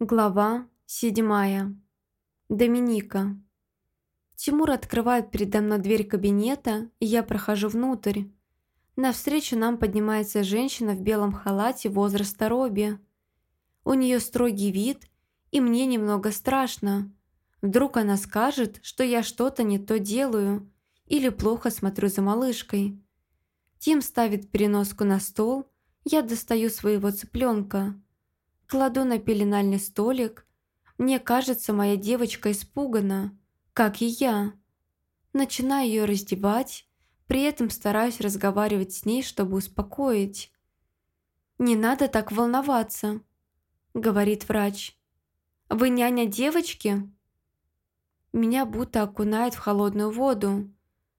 Глава седьмая. Доминика. Тимур открывает передо мной дверь кабинета, и я прохожу внутрь. Навстречу нам поднимается женщина в белом халате возраста Робби. У нее строгий вид, и мне немного страшно. Вдруг она скажет, что я что-то не то делаю или плохо смотрю за малышкой. Тим ставит переноску на стол, я достаю своего цыпленка – Кладу на пеленальный столик. Мне кажется, моя девочка испугана, как и я. Начинаю ее раздевать, при этом стараюсь разговаривать с ней, чтобы успокоить. «Не надо так волноваться», — говорит врач. «Вы няня девочки?» Меня будто окунает в холодную воду.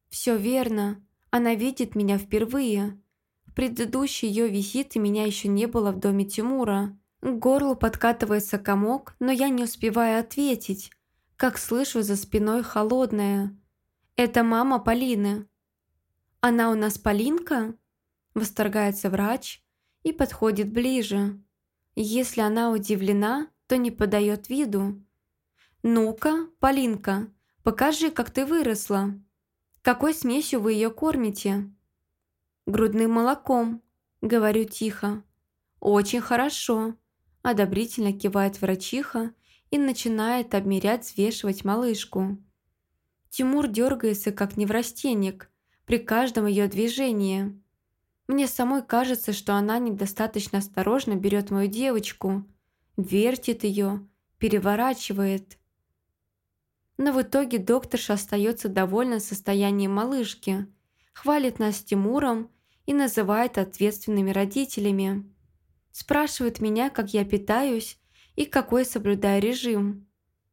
Все верно, она видит меня впервые. В предыдущий ее визит меня еще не было в доме Тимура. К горлу подкатывается комок, но я не успеваю ответить, как слышу за спиной холодное. «Это мама Полины». «Она у нас Полинка?» Восторгается врач и подходит ближе. Если она удивлена, то не подает виду. «Ну-ка, Полинка, покажи, как ты выросла. Какой смесью вы ее кормите?» «Грудным молоком», — говорю тихо. «Очень хорошо одобрительно кивает врачиха и начинает обмерять, взвешивать малышку. Тимур дергается, как неврастенник, при каждом ее движении. Мне самой кажется, что она недостаточно осторожно берет мою девочку, вертит ее, переворачивает. Но в итоге докторша остается довольна состоянием малышки, хвалит нас с Тимуром и называет ответственными родителями. Спрашивает меня, как я питаюсь и какой соблюдаю режим.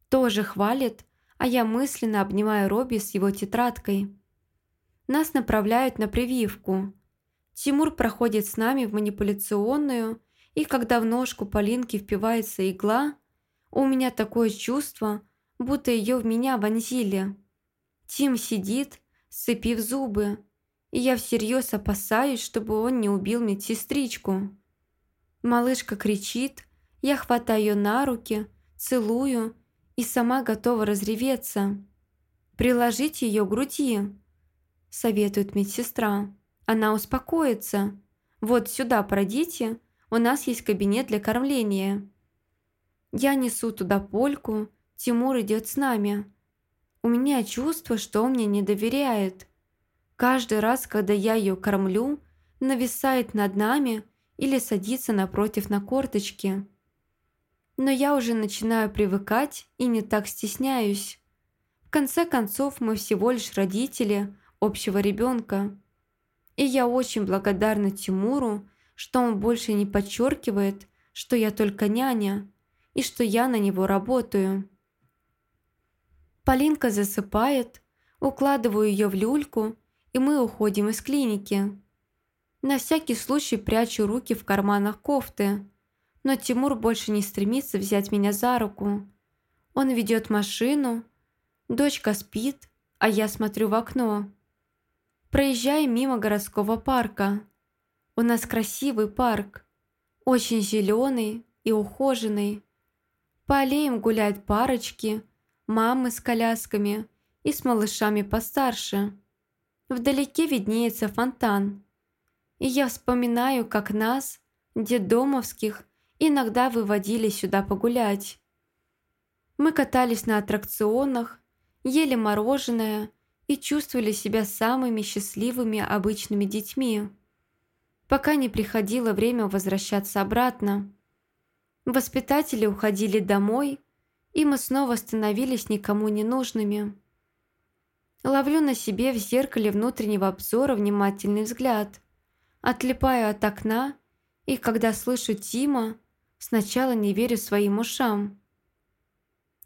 Тоже хвалит, а я мысленно обнимаю Робби с его тетрадкой. Нас направляют на прививку. Тимур проходит с нами в манипуляционную, и когда в ножку Полинки впивается игла, у меня такое чувство, будто ее в меня вонзили. Тим сидит, сцепив зубы, и я всерьез опасаюсь, чтобы он не убил медсестричку. Малышка кричит, я хватаю ее на руки, целую и сама готова разреветься. «Приложите ее к груди», – советует медсестра. «Она успокоится. Вот сюда пройдите, у нас есть кабинет для кормления». Я несу туда польку, Тимур идет с нами. У меня чувство, что он мне не доверяет. Каждый раз, когда я ее кормлю, нависает над нами – или садиться напротив на корточки. Но я уже начинаю привыкать и не так стесняюсь. В конце концов, мы всего лишь родители общего ребенка. И я очень благодарна Тимуру, что он больше не подчеркивает, что я только няня и что я на него работаю. Полинка засыпает, укладываю ее в люльку, и мы уходим из клиники. На всякий случай прячу руки в карманах кофты. Но Тимур больше не стремится взять меня за руку. Он ведет машину, дочка спит, а я смотрю в окно. Проезжаем мимо городского парка. У нас красивый парк, очень зеленый и ухоженный. По аллеям гуляют парочки, мамы с колясками и с малышами постарше. Вдалеке виднеется фонтан – и я вспоминаю, как нас, детдомовских, иногда выводили сюда погулять. Мы катались на аттракционах, ели мороженое и чувствовали себя самыми счастливыми обычными детьми, пока не приходило время возвращаться обратно. Воспитатели уходили домой, и мы снова становились никому не нужными. Ловлю на себе в зеркале внутреннего обзора внимательный взгляд – Отлипаю от окна, и когда слышу Тима, сначала не верю своим ушам.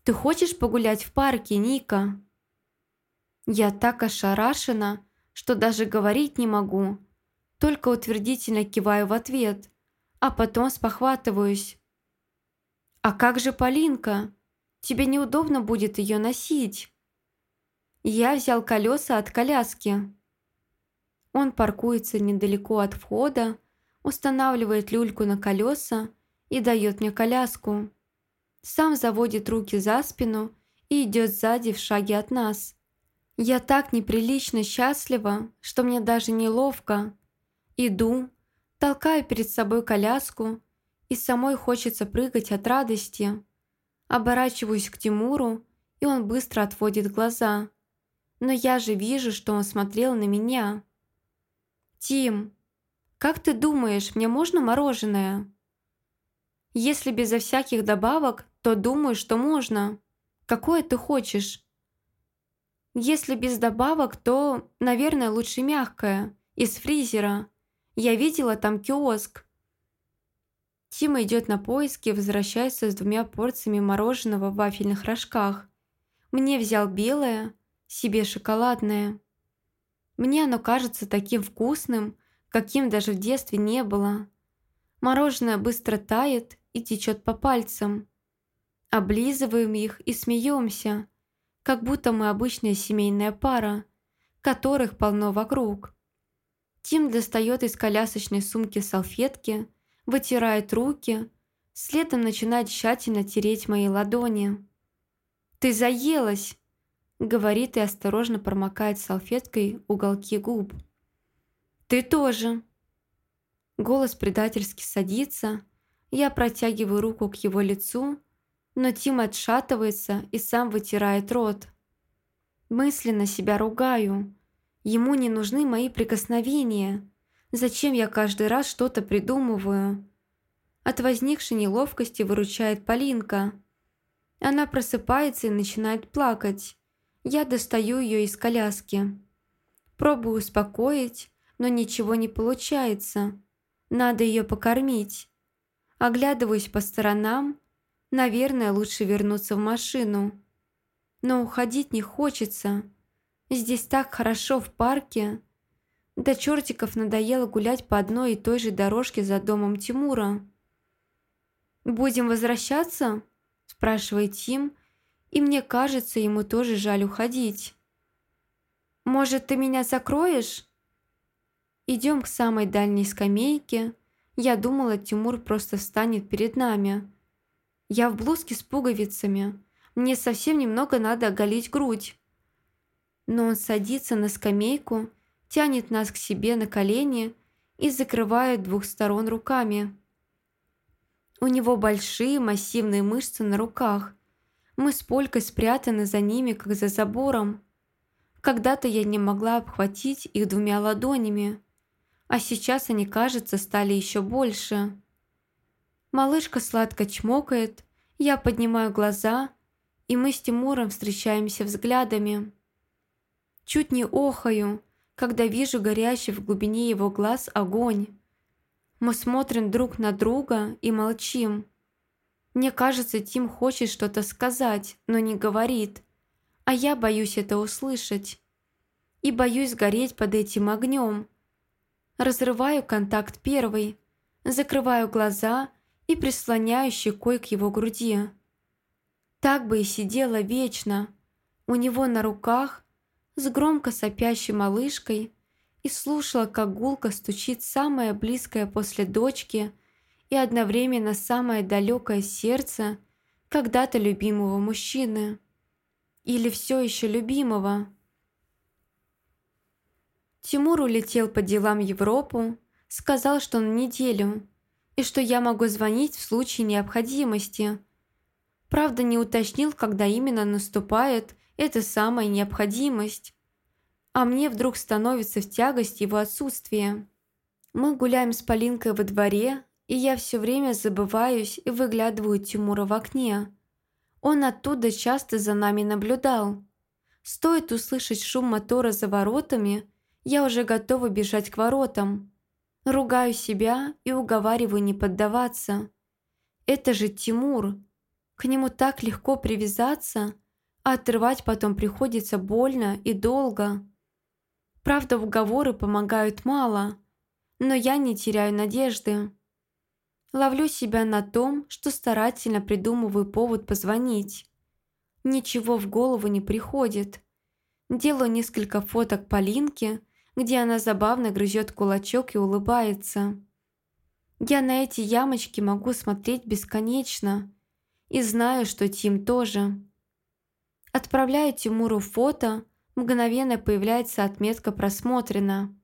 «Ты хочешь погулять в парке, Ника?» Я так ошарашена, что даже говорить не могу, только утвердительно киваю в ответ, а потом спохватываюсь. «А как же Полинка? Тебе неудобно будет ее носить?» Я взял колеса от коляски. Он паркуется недалеко от входа, устанавливает люльку на колеса и дает мне коляску. Сам заводит руки за спину и идет сзади в шаге от нас. Я так неприлично счастлива, что мне даже неловко. Иду, толкаю перед собой коляску, и самой хочется прыгать от радости. Оборачиваюсь к Тимуру, и он быстро отводит глаза. Но я же вижу, что он смотрел на меня. «Тим, как ты думаешь, мне можно мороженое?» «Если безо всяких добавок, то думаю, что можно. Какое ты хочешь?» Если без добавок, то, наверное, лучше мягкое, из фризера. Я видела там киоск. Тима идет на поиски и возвращается с двумя порциями мороженого в вафельных рожках. Мне взял белое, себе шоколадное. Мне оно кажется таким вкусным, каким даже в детстве не было. Мороженое быстро тает и течет по пальцам. Облизываем их и смеемся – как будто мы обычная семейная пара, которых полно вокруг. Тим достает из колясочной сумки салфетки, вытирает руки, следом начинает тщательно тереть мои ладони. «Ты заелась!» — говорит и осторожно промокает салфеткой уголки губ. «Ты тоже!» Голос предательски садится, я протягиваю руку к его лицу но Тим отшатывается и сам вытирает рот. Мысленно себя ругаю. Ему не нужны мои прикосновения. Зачем я каждый раз что-то придумываю? От возникшей неловкости выручает Полинка. Она просыпается и начинает плакать. Я достаю ее из коляски. Пробую успокоить, но ничего не получается. Надо ее покормить. Оглядываюсь по сторонам, Наверное, лучше вернуться в машину. Но уходить не хочется. Здесь так хорошо в парке. До чертиков надоело гулять по одной и той же дорожке за домом Тимура. «Будем возвращаться?» – спрашивает Тим, и мне кажется, ему тоже жаль уходить. «Может, ты меня закроешь?» Идем к самой дальней скамейке. Я думала, Тимур просто встанет перед нами. Я в блузке с пуговицами. Мне совсем немного надо оголить грудь. Но он садится на скамейку, тянет нас к себе на колени и закрывает двух сторон руками. У него большие массивные мышцы на руках. Мы с Полькой спрятаны за ними, как за забором. Когда-то я не могла обхватить их двумя ладонями, а сейчас они, кажется, стали еще больше. Малышка сладко чмокает, я поднимаю глаза, и мы с Тимуром встречаемся взглядами. Чуть не охаю, когда вижу горящий в глубине его глаз огонь. Мы смотрим друг на друга и молчим. Мне кажется, Тим хочет что-то сказать, но не говорит, а я боюсь это услышать. И боюсь гореть под этим огнем. Разрываю контакт первый, закрываю глаза и прислоняю щекой к его груди. Так бы и сидела вечно, у него на руках, с громко сопящей малышкой, и слушала, как гулко стучит самое близкое после дочки и одновременно самое далекое сердце когда-то любимого мужчины. Или все еще любимого. Тимур улетел по делам в Европу, сказал, что на неделю – и что я могу звонить в случае необходимости. Правда, не уточнил, когда именно наступает эта самая необходимость. А мне вдруг становится в тягость его отсутствие. Мы гуляем с Полинкой во дворе, и я все время забываюсь и выглядываю Тимура в окне. Он оттуда часто за нами наблюдал. Стоит услышать шум мотора за воротами, я уже готова бежать к воротам. Ругаю себя и уговариваю не поддаваться. Это же Тимур. К нему так легко привязаться, а отрывать потом приходится больно и долго. Правда, уговоры помогают мало, но я не теряю надежды. Ловлю себя на том, что старательно придумываю повод позвонить. Ничего в голову не приходит. Делаю несколько фоток Полинки – где она забавно грызет кулачок и улыбается. Я на эти ямочки могу смотреть бесконечно. И знаю, что Тим тоже. Отправляю Тимуру фото, мгновенно появляется отметка «Просмотрено».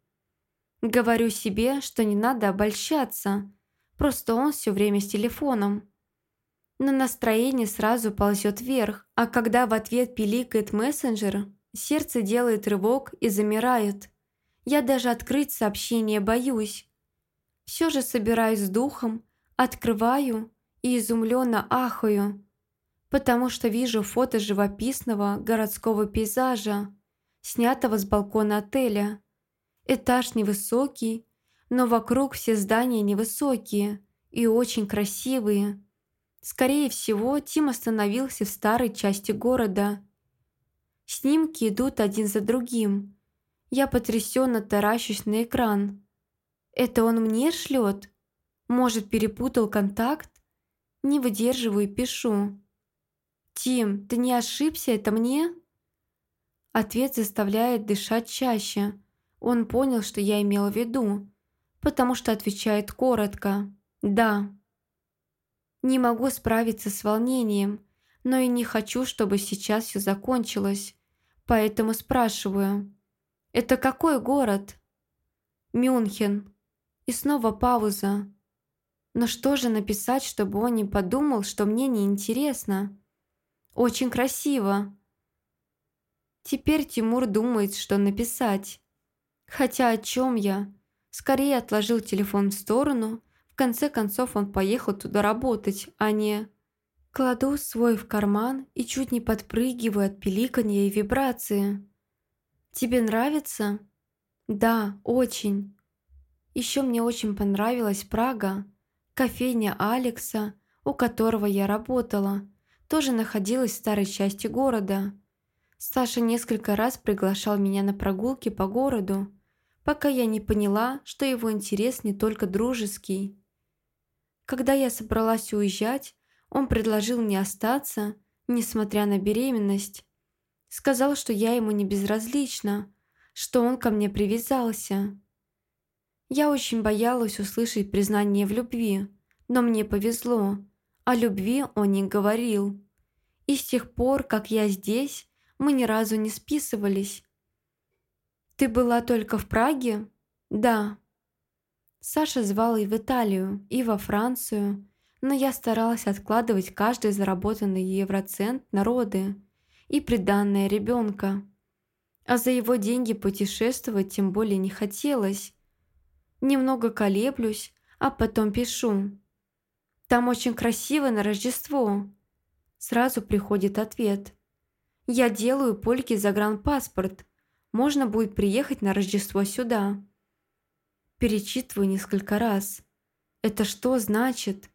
Говорю себе, что не надо обольщаться, просто он все время с телефоном. Но настроение сразу ползет вверх, а когда в ответ пиликает мессенджер, сердце делает рывок и замирает. Я даже открыть сообщение боюсь. Все же собираюсь с духом, открываю и изумленно ахаю, потому что вижу фото живописного городского пейзажа, снятого с балкона отеля. Этаж невысокий, но вокруг все здания невысокие и очень красивые. Скорее всего, Тим остановился в старой части города. Снимки идут один за другим. Я потрясенно таращусь на экран. Это он мне шлет? Может, перепутал контакт? Не выдерживаю и пишу. «Тим, ты не ошибся, это мне?» Ответ заставляет дышать чаще. Он понял, что я имела в виду, потому что отвечает коротко «Да». Не могу справиться с волнением, но и не хочу, чтобы сейчас все закончилось. Поэтому спрашиваю. «Это какой город?» «Мюнхен». И снова пауза. Но что же написать, чтобы он не подумал, что мне неинтересно? Очень красиво. Теперь Тимур думает, что написать. Хотя о чем я? Скорее отложил телефон в сторону в конце концов он поехал туда работать, а не... Кладу свой в карман и чуть не подпрыгиваю от пиликанья и вибрации. «Тебе нравится?» «Да, очень». Еще мне очень понравилась Прага. Кофейня Алекса, у которого я работала, тоже находилась в старой части города. Саша несколько раз приглашал меня на прогулки по городу, пока я не поняла, что его интерес не только дружеский. Когда я собралась уезжать, он предложил мне остаться, несмотря на беременность. Сказал, что я ему не безразлична, что он ко мне привязался. Я очень боялась услышать признание в любви, но мне повезло. О любви он не говорил. И с тех пор, как я здесь, мы ни разу не списывались. «Ты была только в Праге?» «Да», Саша звал и в Италию, и во Францию, но я старалась откладывать каждый заработанный евроцент на роды и приданное ребенка. А за его деньги путешествовать тем более не хотелось. Немного колеблюсь, а потом пишу. «Там очень красиво на Рождество». Сразу приходит ответ. «Я делаю польки загранпаспорт. Можно будет приехать на Рождество сюда». Перечитываю несколько раз. Это что значит?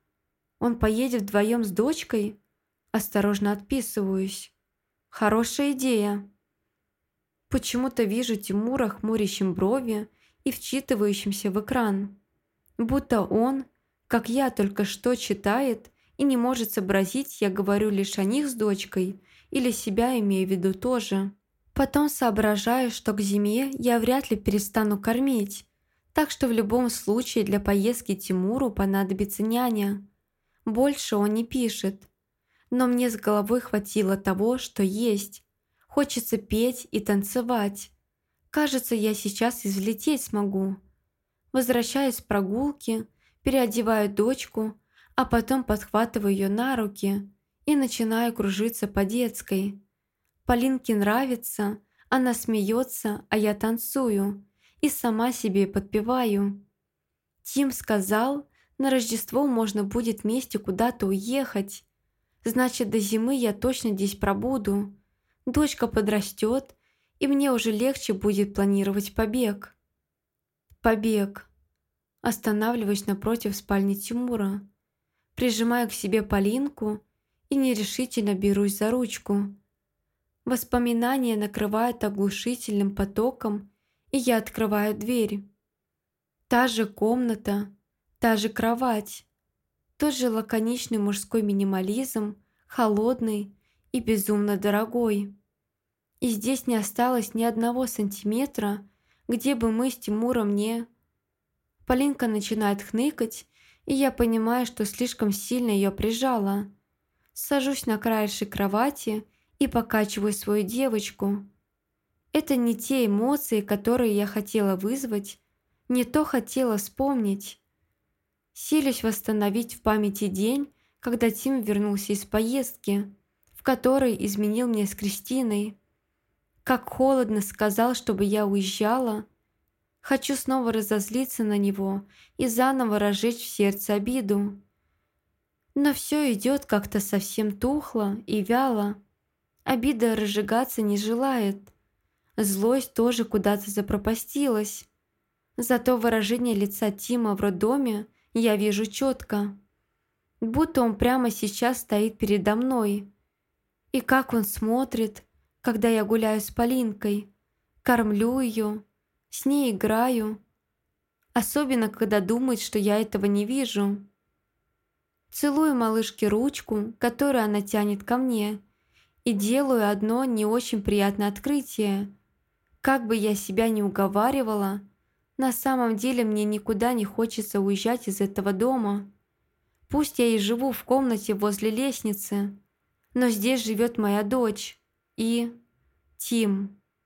Он поедет вдвоем с дочкой? Осторожно отписываюсь. Хорошая идея. Почему-то вижу Тимура хмурящим брови и вчитывающимся в экран. Будто он, как я только что читает, и не может сообразить, я говорю лишь о них с дочкой или себя имею в виду тоже. Потом соображаю, что к зиме я вряд ли перестану кормить, так что в любом случае для поездки Тимуру понадобится няня. Больше он не пишет. Но мне с головой хватило того, что есть. Хочется петь и танцевать. Кажется, я сейчас излететь смогу. Возвращаюсь с прогулки, переодеваю дочку, а потом подхватываю ее на руки и начинаю кружиться по детской. Полинке нравится, она смеется, а я танцую и сама себе подпеваю. Тим сказал, на Рождество можно будет вместе куда-то уехать. Значит, до зимы я точно здесь пробуду. Дочка подрастет, и мне уже легче будет планировать побег. Побег. Останавливаюсь напротив спальни Тимура. Прижимаю к себе Полинку и нерешительно берусь за ручку. Воспоминания накрывают оглушительным потоком и я открываю дверь. Та же комната, та же кровать, тот же лаконичный мужской минимализм, холодный и безумно дорогой. И здесь не осталось ни одного сантиметра, где бы мы с Тимуром не... Полинка начинает хныкать, и я понимаю, что слишком сильно ее прижала. Сажусь на краешек кровати и покачиваю свою девочку. Это не те эмоции, которые я хотела вызвать, не то хотела вспомнить. Силюсь восстановить в памяти день, когда Тим вернулся из поездки, в которой изменил мне с Кристиной. Как холодно сказал, чтобы я уезжала. Хочу снова разозлиться на него и заново разжечь в сердце обиду. Но все идет как-то совсем тухло и вяло. Обида разжигаться не желает. Злость тоже куда-то запропастилась. Зато выражение лица Тима в роддоме я вижу четко. Будто он прямо сейчас стоит передо мной. И как он смотрит, когда я гуляю с Полинкой, кормлю ее, с ней играю. Особенно, когда думает, что я этого не вижу. Целую малышке ручку, которую она тянет ко мне, и делаю одно не очень приятное открытие. Как бы я себя не уговаривала, на самом деле мне никуда не хочется уезжать из этого дома. Пусть я и живу в комнате возле лестницы, но здесь живет моя дочь и Тим.